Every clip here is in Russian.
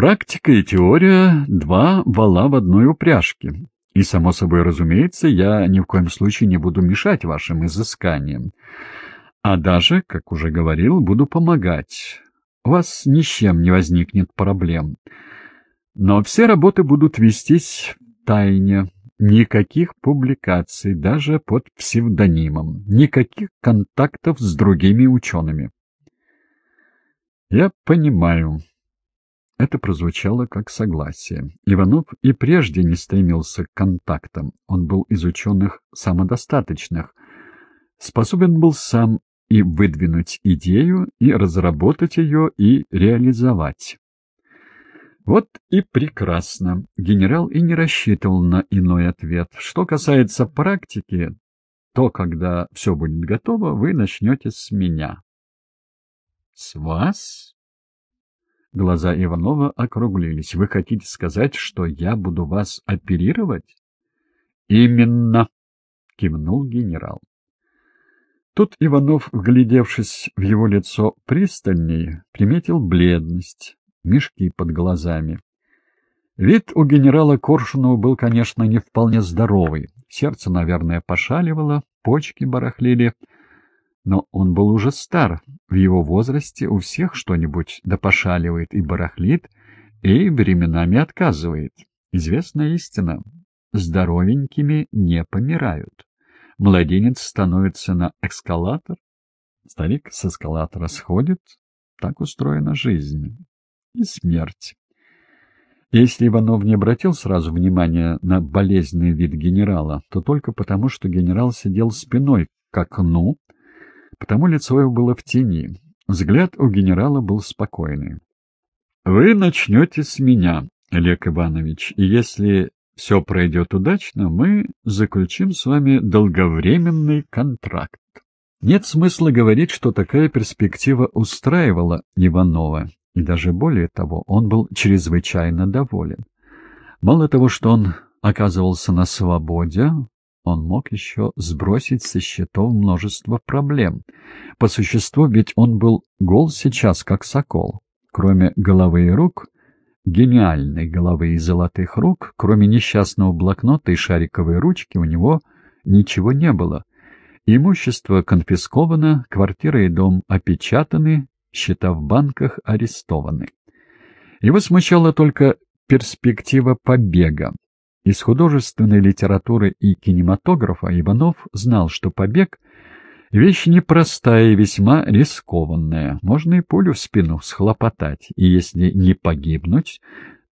Практика и теория — два вала в одной упряжке. И, само собой разумеется, я ни в коем случае не буду мешать вашим изысканиям. А даже, как уже говорил, буду помогать. У вас ни с чем не возникнет проблем. Но все работы будут вестись в тайне. Никаких публикаций, даже под псевдонимом. Никаких контактов с другими учеными. Я понимаю. Это прозвучало как согласие. Иванов и прежде не стремился к контактам. Он был из ученых самодостаточных. Способен был сам и выдвинуть идею, и разработать ее, и реализовать. Вот и прекрасно. Генерал и не рассчитывал на иной ответ. Что касается практики, то, когда все будет готово, вы начнете с меня. — С вас? Глаза Иванова округлились. — Вы хотите сказать, что я буду вас оперировать? — Именно, — кивнул генерал. Тут Иванов, вглядевшись в его лицо пристальней, приметил бледность, мешки под глазами. Вид у генерала Коршунова был, конечно, не вполне здоровый. Сердце, наверное, пошаливало, почки барахлили. Но он был уже стар. В его возрасте у всех что-нибудь да пошаливает и барахлит, и временами отказывает. Известная истина — здоровенькими не помирают. Младенец становится на эскалатор, старик с эскалатора сходит. Так устроена жизнь. И смерть. Если Иванов не обратил сразу внимания на болезненный вид генерала, то только потому, что генерал сидел спиной к окну, потому лицо его было в тени. Взгляд у генерала был спокойный. — Вы начнете с меня, Олег Иванович, и если все пройдет удачно, мы заключим с вами долговременный контракт. Нет смысла говорить, что такая перспектива устраивала Иванова, и даже более того, он был чрезвычайно доволен. Мало того, что он оказывался на свободе, он мог еще сбросить со счетов множество проблем. По существу ведь он был гол сейчас, как сокол. Кроме головы и рук — гениальной головы и золотых рук, кроме несчастного блокнота и шариковой ручки, у него ничего не было. Имущество конфисковано, квартира и дом опечатаны, счета в банках арестованы. Его смущала только перспектива побега. Из художественной литературы и кинематографа Иванов знал, что побег — Вещь непростая и весьма рискованная. Можно и пулю в спину схлопотать, и если не погибнуть,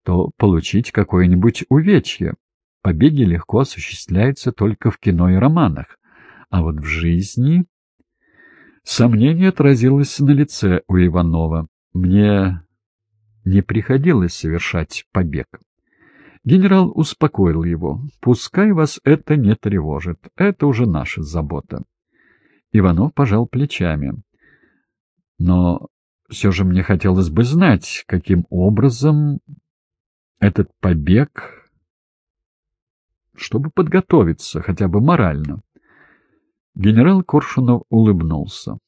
то получить какое-нибудь увечье. Побеги легко осуществляются только в кино и романах. А вот в жизни... Сомнение отразилось на лице у Иванова. Мне не приходилось совершать побег. Генерал успокоил его. «Пускай вас это не тревожит. Это уже наша забота». Иванов пожал плечами. Но все же мне хотелось бы знать, каким образом этот побег, чтобы подготовиться хотя бы морально. Генерал Коршунов улыбнулся.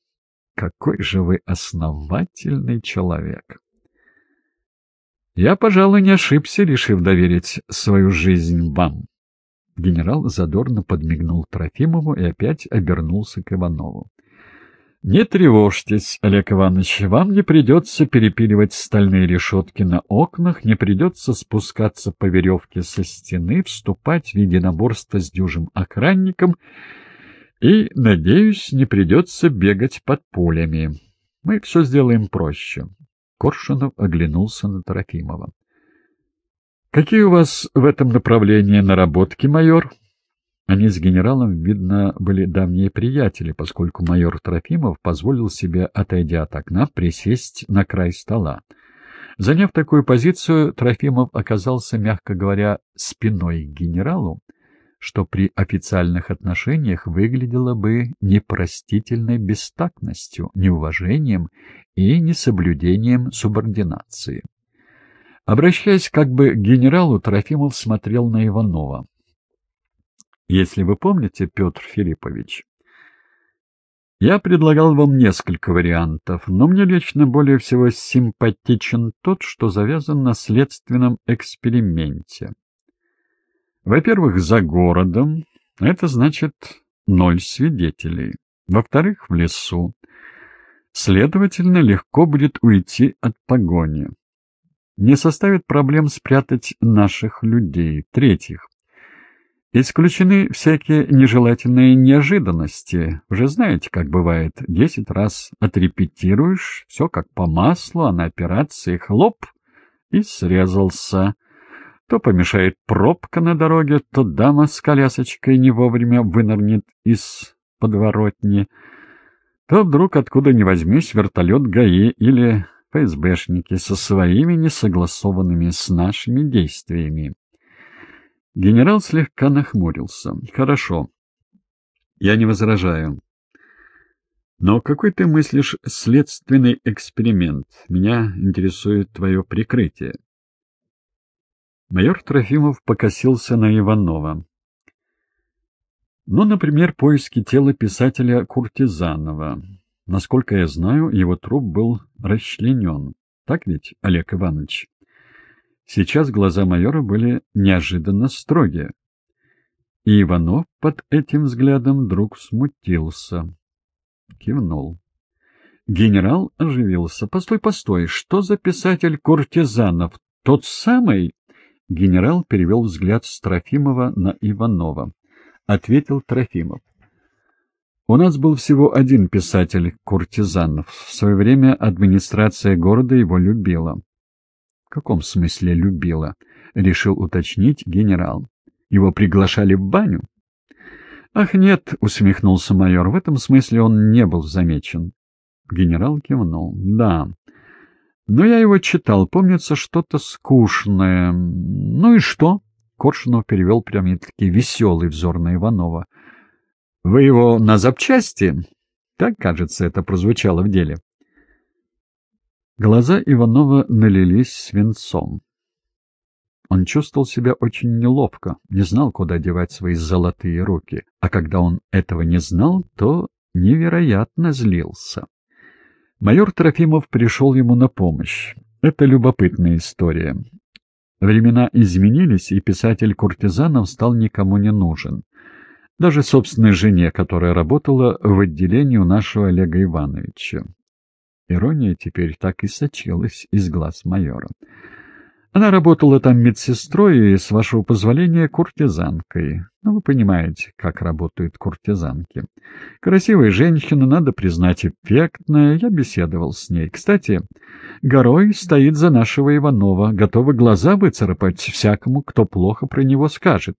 Какой же вы основательный человек! Я, пожалуй, не ошибся, решив доверить свою жизнь вам. Генерал задорно подмигнул Трофимову и опять обернулся к Иванову. — Не тревожьтесь, Олег Иванович, вам не придется перепиливать стальные решетки на окнах, не придется спускаться по веревке со стены, вступать в единоборство с дюжим охранником и, надеюсь, не придется бегать под пулями. Мы все сделаем проще. Коршунов оглянулся на Трофимова. «Какие у вас в этом направлении наработки, майор?» Они с генералом, видно, были давние приятели, поскольку майор Трофимов позволил себе, отойдя от окна, присесть на край стола. Заняв такую позицию, Трофимов оказался, мягко говоря, спиной к генералу, что при официальных отношениях выглядело бы непростительной бестактностью, неуважением и несоблюдением субординации. Обращаясь как бы к генералу, Трофимов смотрел на Иванова. «Если вы помните, Петр Филиппович, Я предлагал вам несколько вариантов, но мне лично более всего симпатичен тот, что завязан на следственном эксперименте. Во-первых, за городом, это значит ноль свидетелей. Во-вторых, в лесу. Следовательно, легко будет уйти от погони. Не составит проблем спрятать наших людей. В-третьих, Исключены всякие нежелательные неожиданности. Уже знаете, как бывает, десять раз отрепетируешь, все как по маслу, а на операции хлоп и срезался. То помешает пробка на дороге, то дама с колясочкой не вовремя вынырнет из подворотни, то вдруг откуда ни возьмись вертолет ГАИ или ФСБшники со своими несогласованными с нашими действиями. Генерал слегка нахмурился. «Хорошо. Я не возражаю. Но какой ты мыслишь следственный эксперимент? Меня интересует твое прикрытие». Майор Трофимов покосился на Иванова. Ну, например, поиски тела писателя Куртизанова. Насколько я знаю, его труп был расчленен. Так ведь, Олег Иванович? Сейчас глаза майора были неожиданно строгие. И Иванов под этим взглядом вдруг смутился. Кивнул. Генерал оживился. «Постой, постой, что за писатель Куртизанов? Тот самый?» Генерал перевел взгляд с Трофимова на Иванова. Ответил Трофимов. У нас был всего один писатель Куртизанов. В свое время администрация города его любила. В каком смысле любила? Решил уточнить генерал. Его приглашали в баню? Ах, нет, усмехнулся майор, в этом смысле он не был замечен. Генерал кивнул. Да. Но я его читал, помнится что-то скучное. Ну и что? Коршунов перевел прямо-таки веселый взор на Иванова. Вы его на запчасти? Так, кажется, это прозвучало в деле. Глаза Иванова налились свинцом. Он чувствовал себя очень неловко, не знал, куда девать свои золотые руки, а когда он этого не знал, то невероятно злился. Майор Трофимов пришел ему на помощь. Это любопытная история. Времена изменились, и писатель Куртизанов стал никому не нужен. Даже собственной жене, которая работала в отделении у нашего Олега Ивановича. Ирония теперь так и сочилась из глаз майора. Она работала там медсестрой и, с вашего позволения, куртизанкой. Ну, вы понимаете, как работают куртизанки. Красивая женщина, надо признать, эффектная. Я беседовал с ней. Кстати, горой стоит за нашего Иванова, готова глаза выцарапать всякому, кто плохо про него скажет.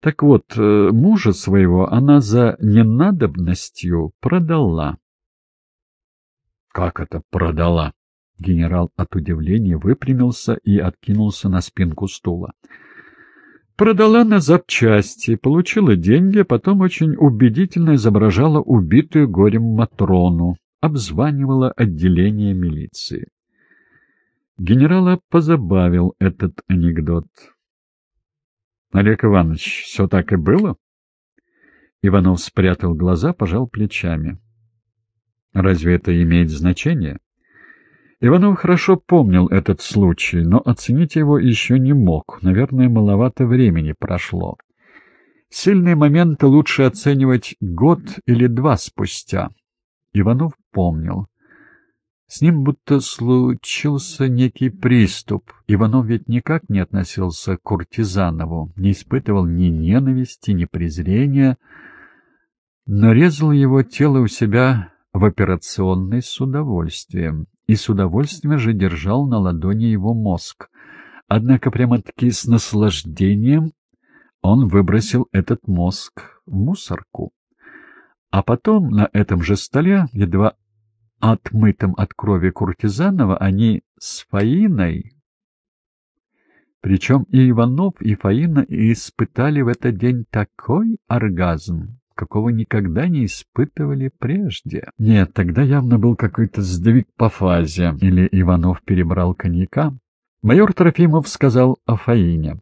Так вот, э, мужа своего она за ненадобностью продала. «Как это продала?» Генерал от удивления выпрямился и откинулся на спинку стула. Продала на запчасти, получила деньги, а потом очень убедительно изображала убитую горем Матрону, обзванивала отделение милиции. Генерала позабавил этот анекдот. — Олег Иванович, все так и было? Иванов спрятал глаза, пожал плечами. Разве это имеет значение? Иванов хорошо помнил этот случай, но оценить его еще не мог. Наверное, маловато времени прошло. Сильные моменты лучше оценивать год или два спустя. Иванов помнил. С ним будто случился некий приступ. Иванов ведь никак не относился к Куртизанову, не испытывал ни ненависти, ни презрения, но резал его тело у себя в операционной с удовольствием, и с удовольствием же держал на ладони его мозг. Однако прямо-таки с наслаждением он выбросил этот мозг в мусорку. А потом на этом же столе, едва отмытым от крови Куртизанова, они с Фаиной... Причем и Иванов, и Фаина испытали в этот день такой оргазм, какого никогда не испытывали прежде. Нет, тогда явно был какой-то сдвиг по фазе, или Иванов перебрал коньяка. Майор Трофимов сказал о Фаине.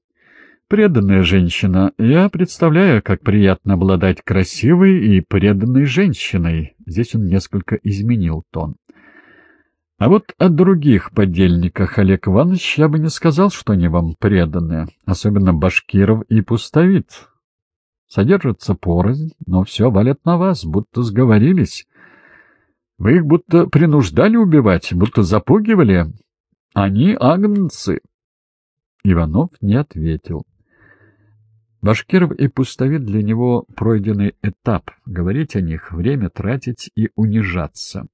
преданная женщина. Я представляю, как приятно обладать красивой и преданной женщиной. Здесь он несколько изменил тон. А вот о других подельниках, Олег Иванович, я бы не сказал, что они вам преданы, особенно Башкиров и Пустовит. Содержатся порознь, но все валят на вас, будто сговорились. Вы их будто принуждали убивать, будто запугивали. Они агнцы. Иванов не ответил. Башкиров и Пустовит для него пройденный этап. Говорить о них, время тратить и унижаться.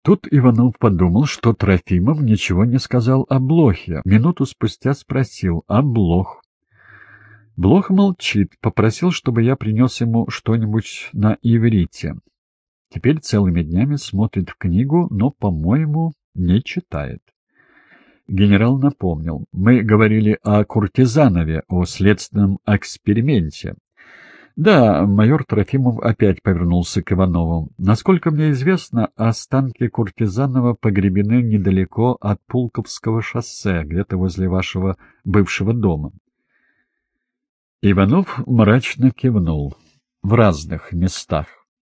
Тут Иванов подумал, что Трофимов ничего не сказал о Блохе. Минуту спустя спросил «А Блох?». Блох молчит, попросил, чтобы я принес ему что-нибудь на иврите. Теперь целыми днями смотрит в книгу, но, по-моему, не читает. Генерал напомнил. Мы говорили о Куртизанове, о следственном эксперименте. Да, майор Трофимов опять повернулся к Иванову. Насколько мне известно, останки Куртизанова погребены недалеко от Пулковского шоссе, где-то возле вашего бывшего дома. Иванов мрачно кивнул. В разных местах.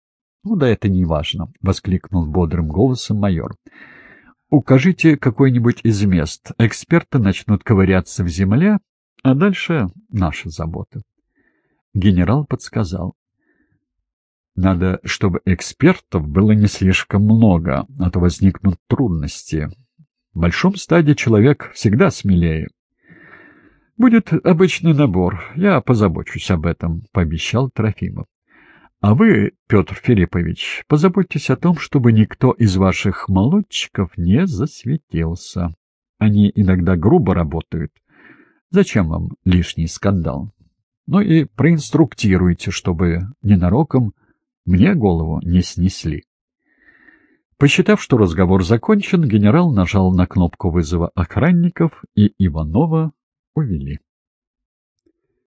— Ну да это не важно, — воскликнул бодрым голосом майор. — Укажите какой-нибудь из мест. Эксперты начнут ковыряться в земле, а дальше наша забота. Генерал подсказал. Надо, чтобы экспертов было не слишком много, а то возникнут трудности. В большом стаде человек всегда смелее. «Будет обычный набор, я позабочусь об этом», — пообещал Трофимов. «А вы, Петр Филиппович, позаботьтесь о том, чтобы никто из ваших молодчиков не засветился. Они иногда грубо работают. Зачем вам лишний скандал?» Ну и проинструктируйте, чтобы ненароком мне голову не снесли. Посчитав, что разговор закончен, генерал нажал на кнопку вызова охранников, и Иванова увели.